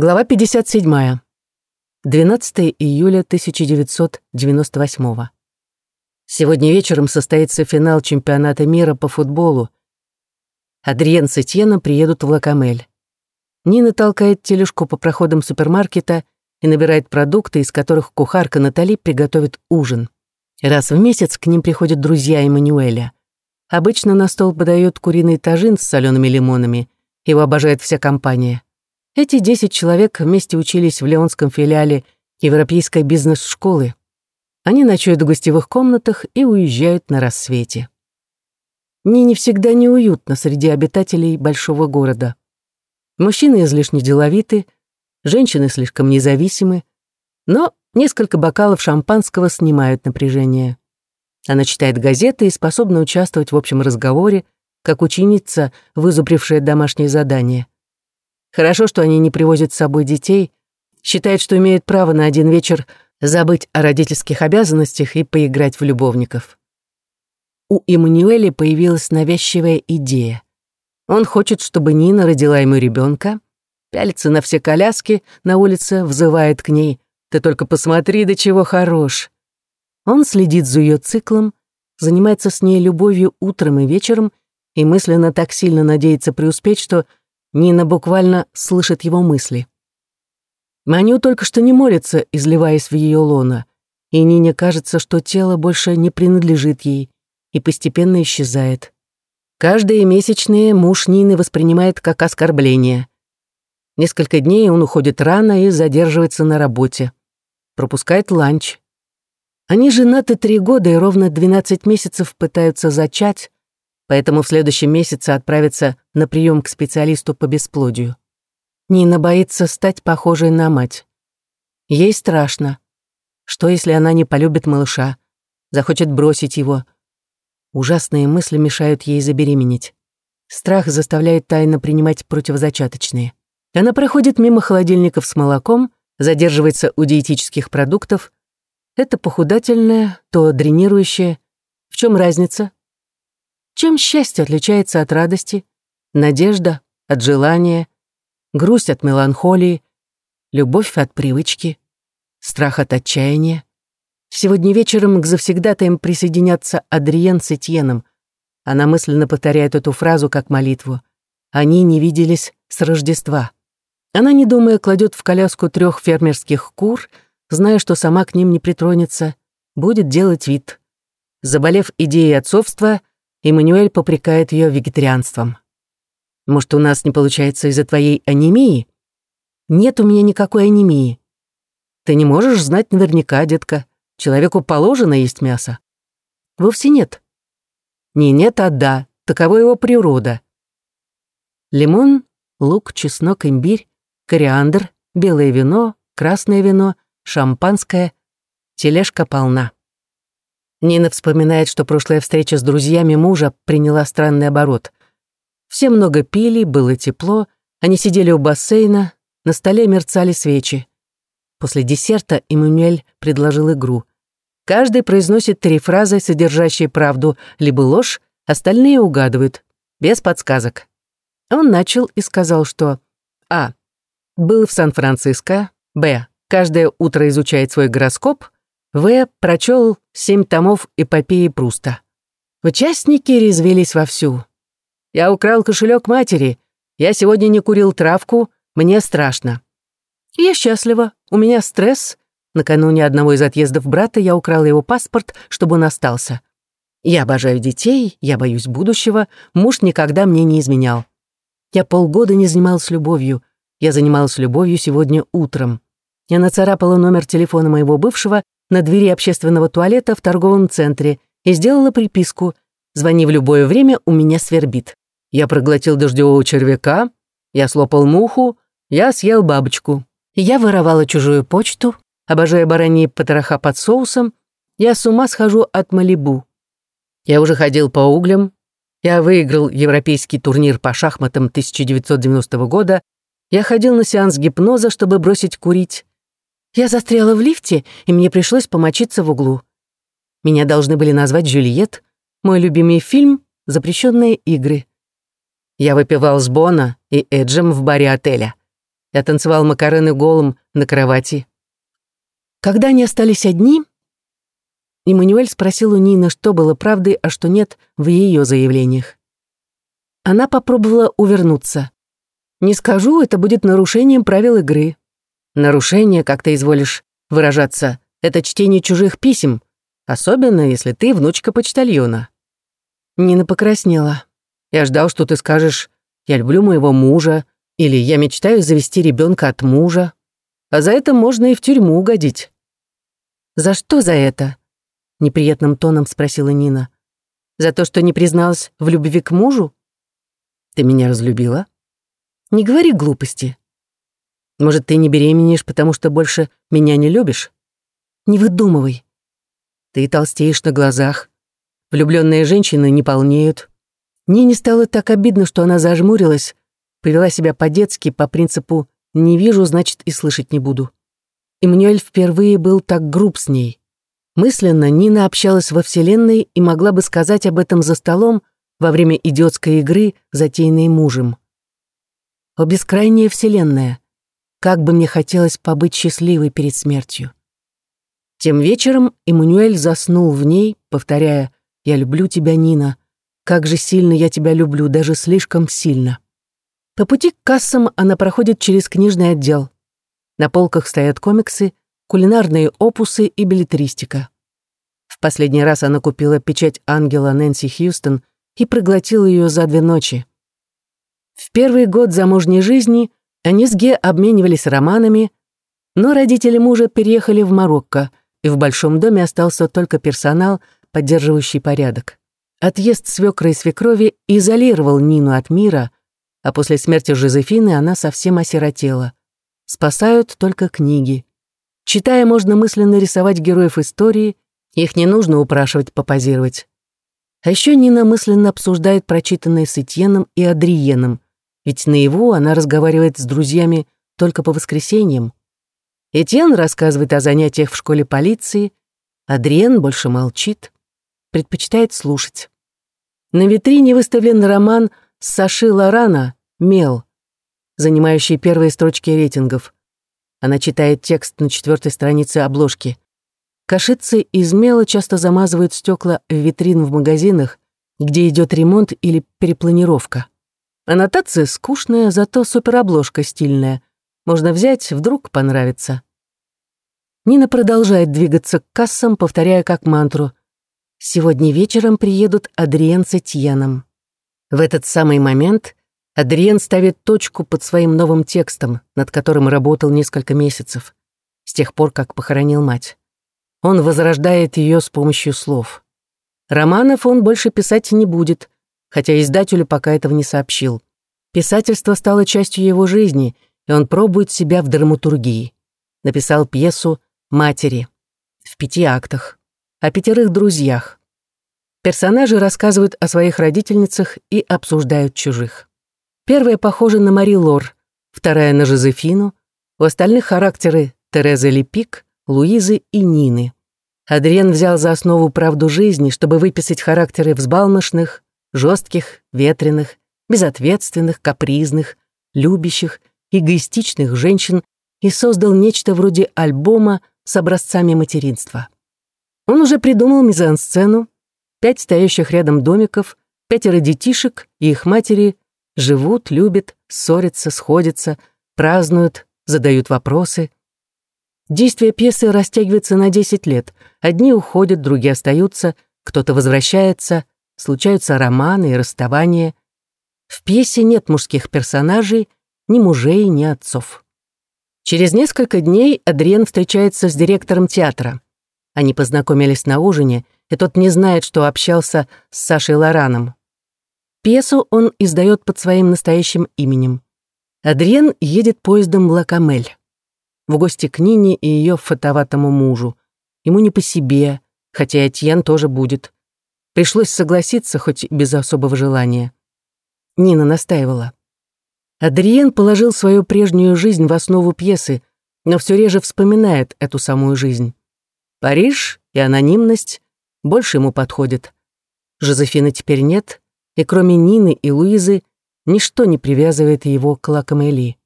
Глава 57. 12 июля 1998. Сегодня вечером состоится финал чемпионата мира по футболу. Адриен с Этьеном приедут в Лакамель. Нина толкает тележку по проходам супермаркета и набирает продукты, из которых кухарка Натали приготовит ужин. Раз в месяц к ним приходят друзья Эммануэля. Обычно на стол подают куриный тажин с солеными лимонами. Его обожает вся компания. Эти десять человек вместе учились в Леонском филиале Европейской бизнес-школы. Они ночуют в гостевых комнатах и уезжают на рассвете. Нине всегда неуютно среди обитателей большого города. Мужчины излишне деловиты, женщины слишком независимы, но несколько бокалов шампанского снимают напряжение. Она читает газеты и способна участвовать в общем разговоре, как ученица, вызубрившая домашнее задание. Хорошо, что они не привозят с собой детей, считают, что имеют право на один вечер забыть о родительских обязанностях и поиграть в любовников. У Эммануэля появилась навязчивая идея. Он хочет, чтобы Нина родила ему ребенка, пялится на все коляски, на улице взывает к ней. «Ты только посмотри, до чего хорош!» Он следит за ее циклом, занимается с ней любовью утром и вечером и мысленно так сильно надеется преуспеть, что Нина буквально слышит его мысли. Маню только что не молится, изливаясь в ее лоно, и Нине кажется, что тело больше не принадлежит ей и постепенно исчезает. Каждые месячные муж Нины воспринимает как оскорбление. Несколько дней он уходит рано и задерживается на работе. Пропускает ланч. Они женаты три года и ровно 12 месяцев пытаются зачать, поэтому в следующем месяце отправится на прием к специалисту по бесплодию. Нина боится стать похожей на мать. Ей страшно. Что, если она не полюбит малыша, захочет бросить его? Ужасные мысли мешают ей забеременеть. Страх заставляет тайно принимать противозачаточные. Она проходит мимо холодильников с молоком, задерживается у диетических продуктов. Это похудательное, то дренирующее. В чем разница? Чем счастье отличается от радости, надежда от желания, грусть от меланхолии, любовь от привычки, страх от отчаяния? Сегодня вечером к завсегдатаям присоединятся Адриен с Этьеном. Она мысленно повторяет эту фразу как молитву. Они не виделись с Рождества. Она, не думая, кладет в коляску трех фермерских кур, зная, что сама к ним не притронется, будет делать вид. Заболев идеей отцовства, Эммануэль попрекает ее вегетарианством. «Может, у нас не получается из-за твоей анемии?» «Нет у меня никакой анемии». «Ты не можешь знать наверняка, детка. Человеку положено есть мясо». «Вовсе нет». «Не нет, а да. Таково его природа». Лимон, лук, чеснок, имбирь, кориандр, белое вино, красное вино, шампанское. Тележка полна. Нина вспоминает, что прошлая встреча с друзьями мужа приняла странный оборот. Все много пили, было тепло, они сидели у бассейна, на столе мерцали свечи. После десерта Эммануэль предложил игру. Каждый произносит три фразы, содержащие правду, либо ложь, остальные угадывают, без подсказок. Он начал и сказал, что А. Был в Сан-Франциско, Б. Каждое утро изучает свой гороскоп — в. прочел семь томов эпопеи Пруста. Участники резвились вовсю. «Я украл кошелек матери. Я сегодня не курил травку. Мне страшно». «Я счастлива. У меня стресс. Накануне одного из отъездов брата я украла его паспорт, чтобы он остался. Я обожаю детей, я боюсь будущего. Муж никогда мне не изменял. Я полгода не занималась любовью. Я занималась любовью сегодня утром. Я нацарапала номер телефона моего бывшего на двери общественного туалета в торговом центре и сделала приписку «Звони в любое время, у меня свербит». Я проглотил дождевого червяка, я слопал муху, я съел бабочку. Я воровала чужую почту, обожая бараньи потроха под соусом, я с ума схожу от Малибу. Я уже ходил по углям, я выиграл европейский турнир по шахматам 1990 года, я ходил на сеанс гипноза, чтобы бросить курить, я застряла в лифте, и мне пришлось помочиться в углу. Меня должны были назвать Джульет, мой любимый фильм «Запрещенные игры». Я выпивал с Бона и Эджем в баре отеля. Я танцевал макарены голым на кровати. Когда они остались одни, Иммануэль спросил у Нины, что было правдой, а что нет в ее заявлениях. Она попробовала увернуться. «Не скажу, это будет нарушением правил игры». «Нарушение, как ты изволишь выражаться, это чтение чужих писем, особенно если ты внучка почтальона». Нина покраснела. «Я ждал, что ты скажешь, я люблю моего мужа, или я мечтаю завести ребенка от мужа, а за это можно и в тюрьму угодить». «За что за это?» — неприятным тоном спросила Нина. «За то, что не призналась в любви к мужу?» «Ты меня разлюбила?» «Не говори глупости. Может, ты не беременеешь, потому что больше меня не любишь? Не выдумывай. Ты толстеешь на глазах. Влюбленные женщины не полнеют. Нине стало так обидно, что она зажмурилась, повела себя по-детски, по принципу «не вижу, значит, и слышать не буду». Эммануэль впервые был так груб с ней. Мысленно Нина общалась во Вселенной и могла бы сказать об этом за столом во время идиотской игры, затеянной мужем. О бескрайняя Вселенная! Как бы мне хотелось побыть счастливой перед смертью. Тем вечером Эммануэль заснул в ней, повторяя «Я люблю тебя, Нина. Как же сильно я тебя люблю, даже слишком сильно». По пути к кассам она проходит через книжный отдел. На полках стоят комиксы, кулинарные опусы и билетристика. В последний раз она купила печать ангела Нэнси Хьюстон и проглотила ее за две ночи. В первый год замужней жизни они с Ге обменивались романами, но родители мужа переехали в Марокко, и в большом доме остался только персонал, поддерживающий порядок. Отъезд свекры и свекрови изолировал Нину от мира, а после смерти Жозефины она совсем осиротела. Спасают только книги. Читая, можно мысленно рисовать героев истории, их не нужно упрашивать попозировать. А еще Нина мысленно обсуждает прочитанное с Этьеном и Адриеном, ведь наяву она разговаривает с друзьями только по воскресеньям. Этьен рассказывает о занятиях в школе полиции, Адриен больше молчит, предпочитает слушать. На витрине выставлен роман Саши Лорана «Мел», занимающий первые строчки рейтингов. Она читает текст на четвертой странице обложки. Кашицы из мела часто замазывают стекла витрин в магазинах, где идет ремонт или перепланировка. Аннотация скучная, зато суперобложка стильная. Можно взять, вдруг понравится. Нина продолжает двигаться к кассам, повторяя как мантру. «Сегодня вечером приедут Адриен с Этьеном». В этот самый момент Адриен ставит точку под своим новым текстом, над которым работал несколько месяцев, с тех пор, как похоронил мать. Он возрождает ее с помощью слов. Романов он больше писать не будет, хотя издателю пока этого не сообщил. Писательство стало частью его жизни, и он пробует себя в драматургии. Написал пьесу «Матери» в пяти актах, о пятерых друзьях. Персонажи рассказывают о своих родительницах и обсуждают чужих. Первая похожа на Мари Лор, вторая на Жозефину, у остальных характеры Терезы Лепик, Луизы и Нины. Адриен взял за основу правду жизни, чтобы выписать характеры взбалмошных, жестких, ветреных, безответственных, капризных, любящих, эгоистичных женщин и создал нечто вроде альбома с образцами материнства. Он уже придумал мизансцену, пять стоящих рядом домиков, пятеро детишек и их матери Живут, любят, ссорятся, сходятся, празднуют, задают вопросы. Действие пьесы растягивается на 10 лет. Одни уходят, другие остаются, кто-то возвращается, случаются романы и расставания. В пьесе нет мужских персонажей, ни мужей, ни отцов. Через несколько дней Адриен встречается с директором театра. Они познакомились на ужине, и тот не знает, что общался с Сашей Лораном. Пьесу он издает под своим настоящим именем. Адриен едет поездом в Лакамель. В гости к Нине и ее фотоватому мужу. Ему не по себе, хотя Этьен тоже будет. Пришлось согласиться, хоть без особого желания. Нина настаивала. Адриен положил свою прежнюю жизнь в основу пьесы, но все реже вспоминает эту самую жизнь. Париж и анонимность больше ему подходят. Жозефины теперь нет, и кроме Нины и Луизы ничто не привязывает его к Лакамели.